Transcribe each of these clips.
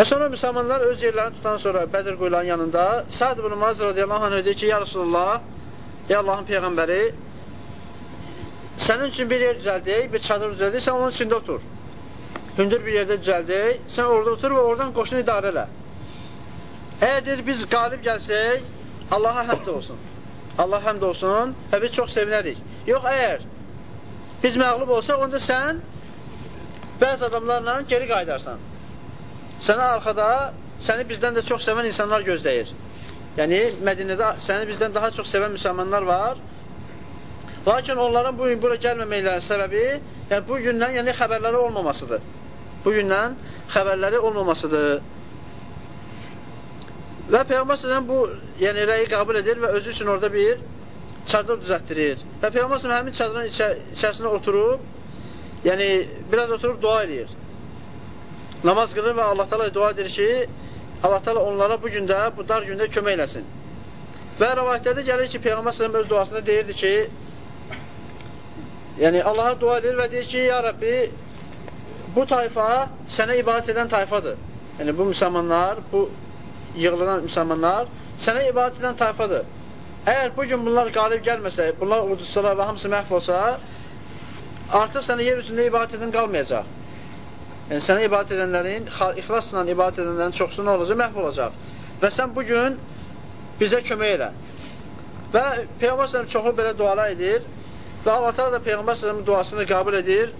Və sonra müsəlmanlar öz yerlərini tutan sonra Bədir qoyulan yanında Sa'd ibn Muaz radiyallahu anh dedi ki, ya Rasulullah, ey Allahın Peyğəmbəri, sənin üçün bir yer düzəldik, bir çadır düzəldik, sən onun içində otur. Hündür bir yerdə düzəldik, sən orada otur və oradan qoşunu idarə elə. Əgər deyir, biz qalib gəlsək, Allaha həmd olsun. Allah həmd olsun və biz çox sevinərik. Yox, əgər biz məğlub olsaq, onda sən bəzi adamlarla geri qaydarsan. Sənə arxada səni bizdən də çox sevən insanlar gözləyir. Yəni, Mədinədə səni bizdən daha çox sevən müsəlmanlar var. Lakin onların bu gün bura gəlməməklərinin səbəbi yəni, bu gündən yəni, xəbərləri olmamasıdır. Bu gündən xəbərləri olmamasıdır. Və Peyğəmbər s.ə.v bu yəni, rəyi qəbul edir və özü üçün orada bir çadır düzətdirir. Və Peyğəmbər s.ə.v həmin çadırın içə içərisində oturub, yəni biraz oturub dua edir. Namaz qılır və Allah təala dua edir ki, Allah təala onlara bu gündə, bu dar gündə kömək eləsin. Və rəvayətlərdə gəlir ki, Peyğəmbər s.ə.v öz duasında deyirdi ki, yəni Allaha dua edir və deyir ki, ya Rəbbi, bu tayfa sənə ibadət edən tayfadır. Yəni bu müsəlmanlar, bu yığılan müsəlmanlar sənə ibadət edən tayfadır. Əgər bu gün bunlar qalib gəlməsə, bunlar uduzsalar və hamısı məhv olsa, artıq sənə yer üzündə ibadət edən qalmayacaq. Yəni, sənə ibadət edənlərin, ixlasla ibadət edənlərin çoxsu nə olacaq? Məhv olacaq. Və sən bugün bizə kömək elə. Və Peyğəmbər sələm çoxu belə dualar edir və Allah da Peyğəmbər sələmin duasını qəbul edir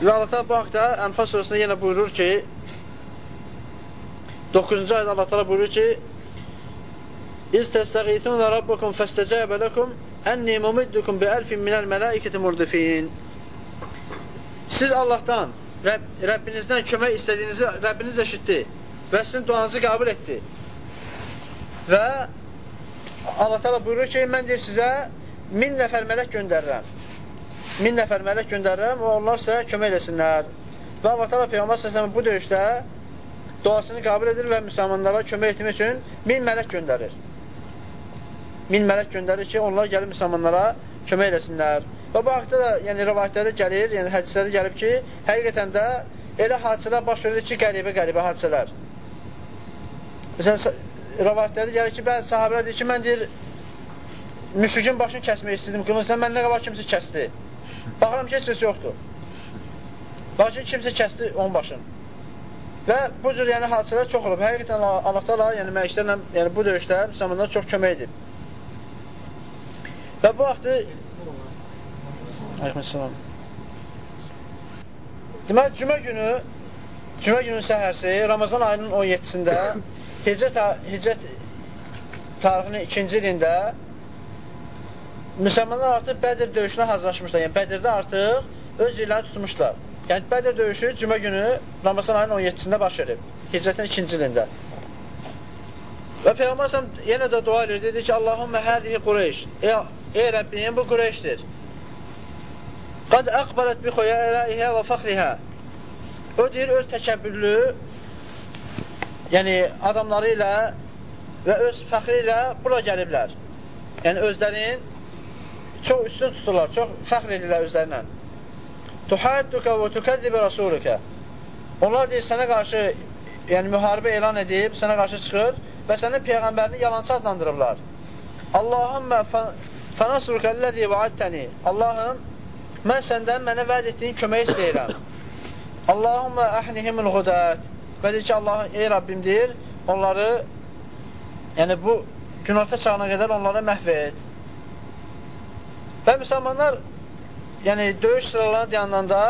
və Allah bu haqda Ənfal surasında yenə buyurur ki, 9-cu ayda Allah təala buyurur ki: "İz təstəğithuna rabbukum fəstəcəbə lakum enni mumiddukum bi elfin minəl mələikəti murdifin." Siz Allahdan, Rəbb, Rəbbinizdən kömək istədiyinizi Rəbbiniz eşitdi və sizin duanızı qəbul etdi. Və Allah təala buyurur ki, mən deyir sizə min nəfər mələk göndərirəm. Min nəfər mələk göndərirəm və onlar sizə kömək eləsinlər. Və Allah təala Peyğəmbər sallallahu bu döyüşdə duasını qəbul edir və müsəlmanlara kömək etmək üçün min mələk göndərir. Min mələk göndərir ki, onlar gəlib müsəlmanlara kömək eləsinlər. Və bu haqda da yəni, rəvayətlərdə gəlir, yəni hədislərdə gəlib ki, həqiqətən də elə hadisələr baş verir ki, qəribə-qəribə hadisələr. Məsələn, rəvayətlərdə gəlir ki, bəzi sahabələr deyir ki, mən deyir, müşrikin başını kəsmək istədim, qılıncdan mən nə qabaq kimsə kəsdi. Baxıram ki, heç səs yoxdur. Lakin kimsə kəsdi onun başını. Və bu cür yəni hadisələr çox olub. Həqiqətən Allah Taala yəni mələklərlə yəni bu döyüşdə müsəlmanlara çox kömək edib. Və bu vaxtı Aleykümselam. Deməli cümə günü cümə günü səhərsi Ramazan ayının 17-sində Hicrət Hicrət tarixinin 2-ci ilində müsəlmanlar artıq Bədir döyüşünə hazırlaşmışlar. Yəni Bədirdə artıq öz illərini tutmuşlar. Yəni Bədr döyüşü cümə günü Ramazan ayının 17-sində baş verib. Hicrətin 2-ci ilində. Və Peyğəmbər səhəm yenə də dua edir, dedi ki, Allahümmə hədihi Qureyş. Ey, Rəbbim, bu Qureyşdir. Qad əqbələt bi xoyələyihə və fəxrihə. O deyir, öz təkəbbürlü, yəni adamları ilə və öz fəxri ilə bura gəliblər. Yəni özlərin çox üstün tuturlar, çox fəxr edirlər özlərinə. Tuhadduka və tukəzzibə rasulukə. Onlar deyir, sənə qarşı yəni müharibə elan edib, sənə qarşı çıxır və sənin peyğəmbərini yalançı adlandırırlar. Allahümmə fənasruka əlləzi vəaddəni. Allahım, mən səndən mənə vəd etdiyin kömək istəyirəm. Allahümmə əhnihimul hudət. Və deyir ki, Allah, ey Rabbim deyir, onları, yəni bu günorta çağına qədər onları məhv et. Və müsəlmanlar yəni döyüş sıralarına dayananda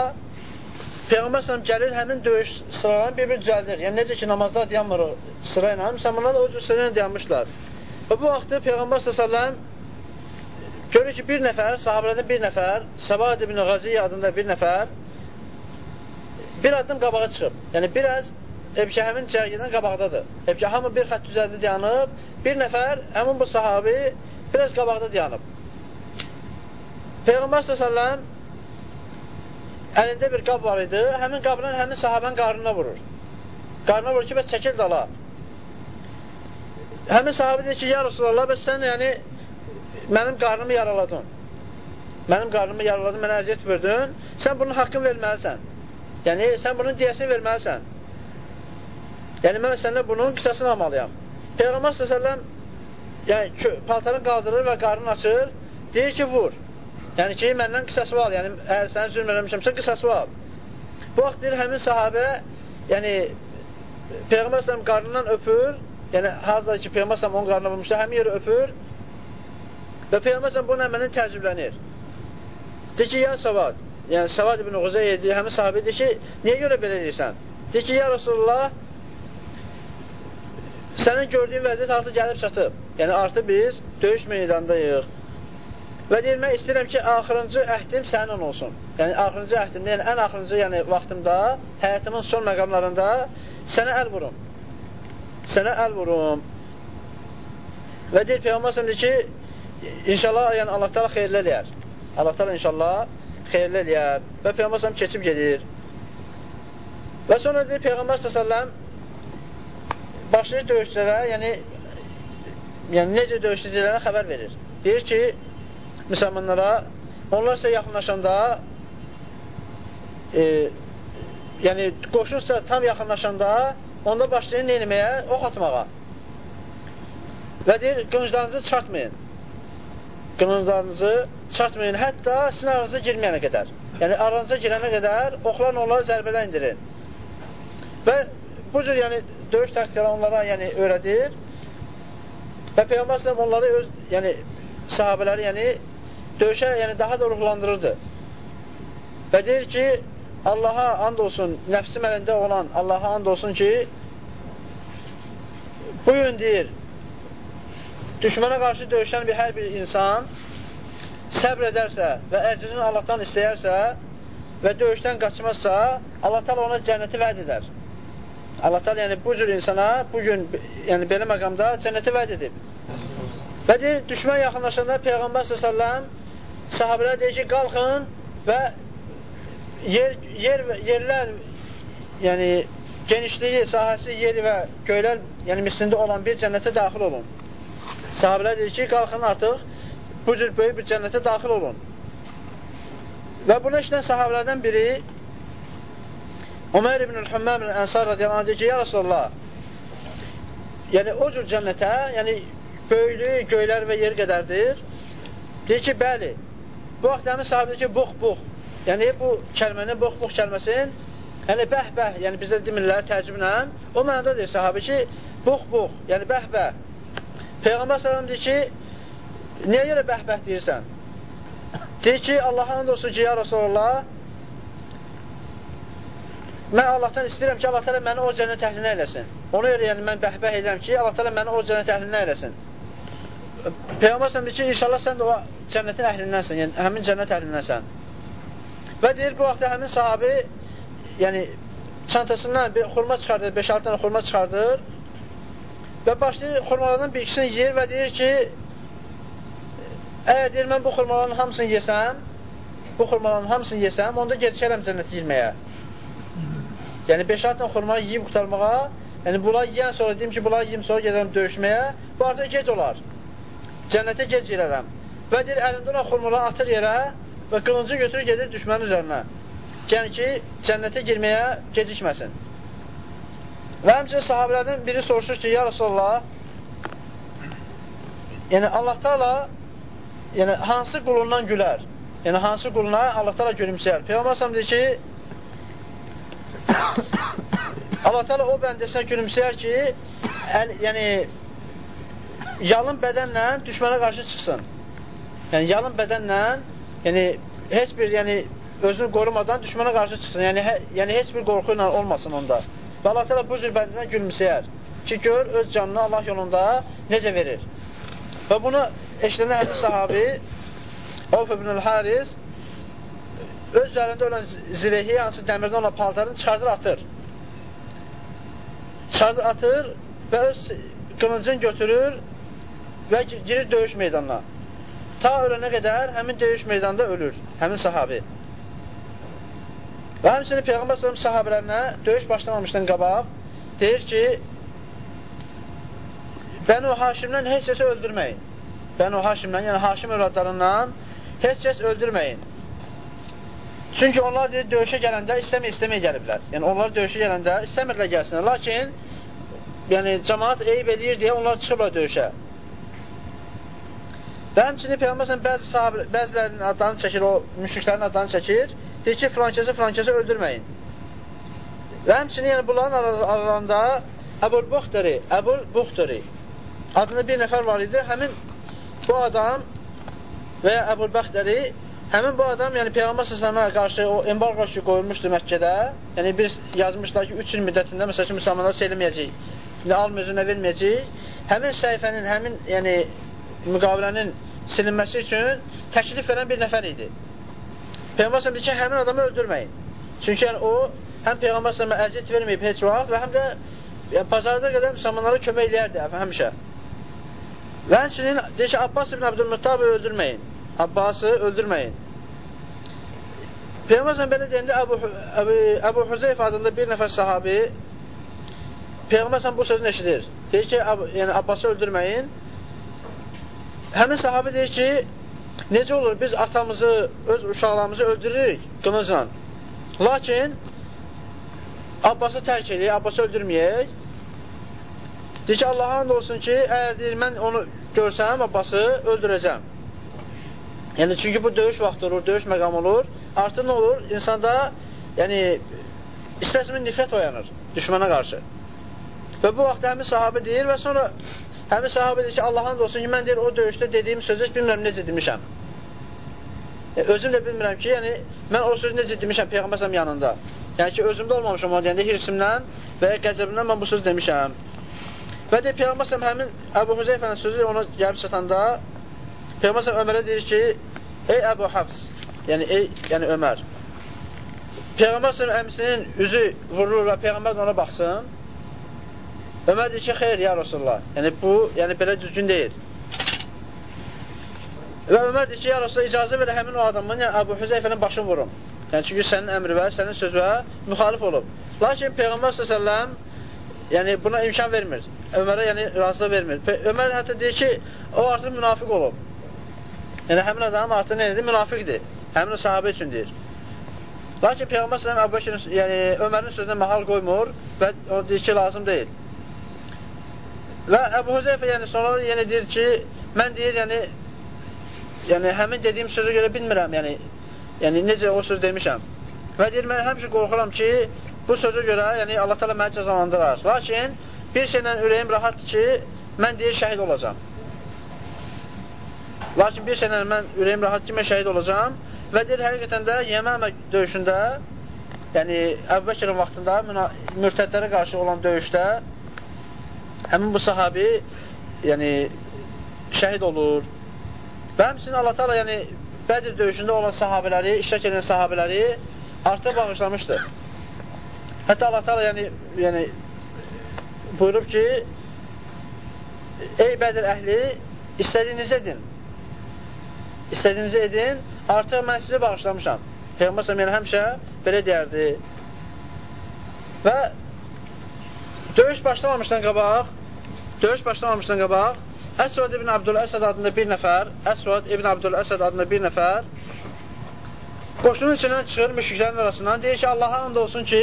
Peyğəmbər sələm gəlir, həmin döyüş sıralarını bir-bir düzəldir. Yəni necə ki, namazda dayanmır sıra ilə, müsəlmanlar da o cür sıra ilə dayanmışlar. Və bu vaxtda Peyğəmbər sələm görür ki, bir nəfər, sahabələrdən bir nəfər, Səbad ibn Qaziyə adında bir nəfər bir addım qabağa çıxıb. Yəni biraz Ebki həmin cərgədən qabaqdadır. Ebki hamı bir xət düzəldi dayanıb, bir nəfər, həmin bu sahabi biraz qabaqda dayanıb. Peyğəmbər s.ə.v əlində bir qab var idi, həmin qabla həmin sahabənin qarnına vurur. Qarnına vurur ki, bəs çəkil dala. Həmin sahabə deyir ki, ya Rasulallah, bəs sən yəni mənim qarnımı yaraladın. Mənim qarnımı yaraladın, mənə əziyyət verdin, sən bunun haqqını verməlisən. Yəni, sən bunun diyəsini verməlisən. Yəni, mən səndən bunun qisasını almalıyam. Peyğəmbər s.ə.v yəni, paltarını qaldırır və qarnını açır, deyir ki, vur. Yəni ki, məndən qisası var. Yəni, əgər səni zülm eləmişəmsə, qisası var. Bu vaxt deyir, həmin sahabə, yəni, Peyğəmbər s.ə.v qarnından öpür, yəni, harada ki, Peyğəmbər s.ə.v onun qarnına vurmuşdur, həmin yeri öpür və Peyğəmbər s.ə.v bunun əməlindən təəccüblənir. Deyir ki, ya Savad, yəni Savad ibn Uğuzey deyir, həmin sahabə deyir ki, niyə görə belə deyirsən? Deyir ki, ya Rasulullah, sənin gördüyün vəziyyət artıq gəlib çatıb. Yəni, artıq biz döyüş meydandayıq. Və deyir, mən istəyirəm ki, axırıncı əhdim sənin olsun. Yəni, axırıncı əhdimdə, yəni ən axırıncı yəni, vaxtımda, həyatımın son məqamlarında sənə əl vurum. Sənə əl vurum. Və deyir, Peyğəmbər deyir ki, inşallah yəni, Allah təala xeyirli eləyər. Allah təala inşallah xeyirli eləyər. Və Peyğəmbər keçib gedir. Və sonra deyir, Peyğəmbər s.ə.v başlayır döyüşçülərə, yəni, yəni necə döyüşçülərə xəbər verir. Deyir ki, müsəlmanlara, onlar isə yaxınlaşanda, e, yəni qoşursa tam yaxınlaşanda, onda başlayın neyləməyə? Ox atmağa. Və deyir, qılınclarınızı çıxartmayın. Qılınclarınızı çıxartmayın, hətta sizin aranıza girməyənə qədər. Yəni, aranıza girənə qədər oxlarla onları zərbələ indirin. Və bu cür yəni, döyüş taktikləri onlara yəni, öyrədir və Peyğəmbər onları öz, yəni, sahabələri yəni, döyüşə yəni, daha da ruhlandırırdı. Və deyir ki, Allaha and olsun, nəfsim əlində olan Allaha and olsun ki, bu gün deyir, düşmənə qarşı döyüşən bir hər bir insan səbr edərsə və əcrini Allahdan istəyərsə və döyüşdən qaçmazsa, Allah ona cənnəti vəd edər. Allah Teala yəni bu cür insana bu gün yəni belə məqamda cənnəti vəd edib. Və deyir, düşmən yaxınlaşanda Peyğəmbər s.ə.v sahabələr deyir ki, qalxın və yer, yer, yerlər yəni genişliyi, sahəsi, yeri və göylər yəni mislində olan bir cənnətə daxil olun. Sahabələr deyir ki, qalxın artıq bu cür böyük bir cənnətə daxil olun. Və bunu işlən sahabələrdən biri Ömer ibn-ül Həmməm Ənsar radiyallahu anh deyir ki, ya Rasulullah, yəni o cür cənnətə, yəni böyüklüyü göylər və yer qədərdir. Deyir ki, bəli. Bu vaxt həmin sahib deyir ki, bux-bux. Yəni bu kəlmənin, bux-bux kəlməsin, yəni bəh-bəh, yəni bizdə demirlər tərcümlə, o mənada deyir sahabi ki, bux-bux, yəni bəh-bəh. Peyğəmbər sələm deyir ki, niyə görə bəh-bəh deyirsən? Deyir ki, Allah'a and olsun ki, ya Rasulullah, Mən Allahdan istəyirəm ki, Allah təala məni o cənnət əhlinə eləsin. Ona görə yəni mən bəhbəh edirəm ki, Allah təala məni o cənnət əhlinə eləsin. Peyğəmbər sallallahu deyir ki, inşallah sən də o cənnətin əhlindənsən, yəni həmin cənnət əhlindənsən. Və deyir bu vaxtda həmin sahabi yəni çantasından bir xurma çıxardır, 5-6 dənə xurma çıxardır və başlayır xurmalardan bir ikisini yeyir və deyir ki, əgər deyir mən bu xurmaların hamısını yesəm, bu xurmaların hamısını yesəm, onda gecikərəm cənnəti girməyə. Yəni 5-6 dənə xurma yeyib qutarmağa, yəni bunlar yeyən sonra deyim ki, bunlar yeyim sonra gedərəm döyüşməyə, bu artıq gec olar. Cənnətə gec girərəm. Və deyir, əlində olan xurmaları atır yerə və qılıncı götürür gedir düşmənin üzərinə. Yəni ki, cənnətə girməyə gecikməsin. Və həmçinin sahabələrdən biri soruşur ki, ya Rasulullah, yəni Allah Taala yəni hansı qulundan gülər? Yəni hansı quluna Allah Taala gülümsəyər? Peyğəmbər deyir ki, Allah Teala o bəndəsinə gülümsəyər ki, əl, yəni yalın bədənlə düşmənə qarşı çıxsın. Yəni yalın bədənlə, yəni heç bir yəni özünü qorumadan düşmənə qarşı çıxsın. Yəni hə, yəni heç bir qorxu ilə olmasın onda. Və Allah Teala bu cür bəndəsinə gülümsəyər ki, gör öz canını Allah yolunda necə verir. Və bunu eşlənə həmin sahabi Avf ibn el-Haris öz üzərində olan zilehi, hansı dəmirdən olan paltarını çıxardır, atır. Çıxardır, atır və öz qılıncını götürür və girir döyüş meydanına. Ta ölənə qədər həmin döyüş meydanında ölür, həmin sahabi. Və həmçinin Peyğəmbər s.ə.v sahabələrinə döyüş başlamamışdan qabaq deyir ki, Bənu Haşimdən heç kəsi öldürməyin. Bənu Haşimdən, yəni Haşim övladlarından heç kəs öldürməyin. Çünki onlar deyir, döyüşə gələndə istəmə istəməyə gəliblər. Yəni, onlar döyüşə gələndə istəmirlər gəlsinlər. Lakin, yəni cəmaat eyib eləyir deyə onlar çıxıblar döyüşə. Və həmçinin Peyğəmbər bəzi sahabə, bəzilərinin adlarını çəkir, o müşriklərin adlarını çəkir. Deyir ki, filankəsi filankəsi öldürməyin. Və həmçinin yəni bunların aralarında Əbul Buxtari, Əbul Buxtari adında bir nəfər var idi. Həmin bu adam və ya Əbul Bəxtəri həmin bu adam yəni Peyğəmbər səsləmə qarşı o embargo ki qoyulmuşdu Məkkədə. Yəni biz yazmışlar ki 3 il müddətində məsəl üçün müsəlmanlar söyləməyəcək. Nə almır, nə verməyəcək. Həmin səhifənin, həmin yəni müqavilənin silinməsi üçün təklif verən bir nəfər idi. Peyğəmbər deyir ki, həmin adamı öldürməyin. Çünki yəni, o həm Peyğəmbər sələmə əziyyət verməyib heç vaxt və həm də yəni, bazarda qədər müsəlmanlara kömək eləyərdi həmişə. Və həmçinin deyir ki, Abbas ibn Abdülmüttabi öldürməyin. Abbası öldürməyin. Peyğəmbər belə deyəndə Əbu, Əbu, Əbu Hüzeyf adında bir nəfər sahabi Peyğəmbər bu sözünü eşidir. Deyir ki, yəni Abbası öldürməyin. Həmin sahabi deyir ki, necə olur biz atamızı, öz uşaqlarımızı öldürürük qılıncla. Lakin Abbası tərk edək, Abbası öldürməyək. Deyir ki, Allaha and olsun ki, əgər deyir, mən onu görsəm, Abbası öldürəcəm. Yəni, çünki bu döyüş vaxtı olur, döyüş məqam olur. Artıq nə olur? İnsanda, yəni, istəsimin nifrət oyanır düşmana qarşı. Və bu vaxt həmin sahabi deyir və sonra Həmin sahabə deyir ki, Allahın olsun ki, mən deyir, o döyüşdə dediyim sözü bilmirəm necə demişəm. E, özüm də bilmirəm ki, yəni, mən o sözü necə demişəm Peyğəmbərsəm yanında. Yəni ki, özümdə olmamışam o deyəndə hirsimdən və ya qəzəbimdən mən bu sözü demişəm. Və deyir, Peyğəmbərsəm həmin Əbu Hüzeyfənin sözü ona gəlib çatanda, Peyğəmbərsəm Ömərə deyir ki, ey Əbu Hafs, yəni, ey, yəni Ömər, Peyğəmbərsəm əmsinin üzü vurulur və Peyğəmbər ona baxsın, Ömər deyir ki, xeyr, ya Rasulullah. Yəni, bu, yəni belə düzgün deyil. Və Ömər deyir ki, ya Rasulullah, icazə verə həmin o adamın, yəni Əbu Hüzeyfənin başını vurum. Yəni, çünki sənin əmri və sənin sözvə müxalif olub. Lakin Peyğəmbər s.ə.v yəni buna imkan vermir. Ömərə yəni razılıq vermir. Pe Ömər hətta deyir ki, o artıq münafiq olub. Yəni həmin adam artıq nə edir? Münafiqdir. Həmin o sahabə üçün deyir. Lakin Peyğəmbər s.ə.v yəni Ömərin sözünə mahal qoymur və o deyir ki, lazım deyil. Və Əbu Hüzeyfə yəni sonra yəni deyir ki, mən deyir yəni yəni həmin dediyim sözə görə bilmirəm, yəni yəni necə o söz demişəm. Və deyir mən həmişə qorxuram ki, bu sözə görə yəni Allah təala məni cəzalandırar. Lakin bir şeylə ürəyim rahatdır ki, mən deyir şəhid olacağam. Lakin bir şeylə mən ürəyim rahat ki, mən şəhid olacağam və deyir həqiqətən də Yəməmə döyüşündə yəni Əbubəkirin vaxtında mürtədlərə qarşı olan döyüşdə həmin bu sahabi yəni şəhid olur. Və həmçinin Allah Taala yəni Bədir döyüşündə olan sahabeləri, iştirak edən sahabeləri artıq bağışlamışdı. Hətta Allah Taala yəni yəni buyurub ki: Ey Bədir əhli, istədiyinizi edin. İstədiyinizi edin, artıq mən sizi bağışlamışam. Peyğəmbər yəni həmişə belə deyərdi. Və Döyüş başlamamışdan qabaq, döyüş başlamamışdan qabaq Əsvad ibn Abdül Əsəd adında bir nəfər, Əsvad ibn Abdül Əsəd adında bir nəfər qoşunun içindən çıxır müşriklərin arasından, deyir ki, Allaha and olsun ki,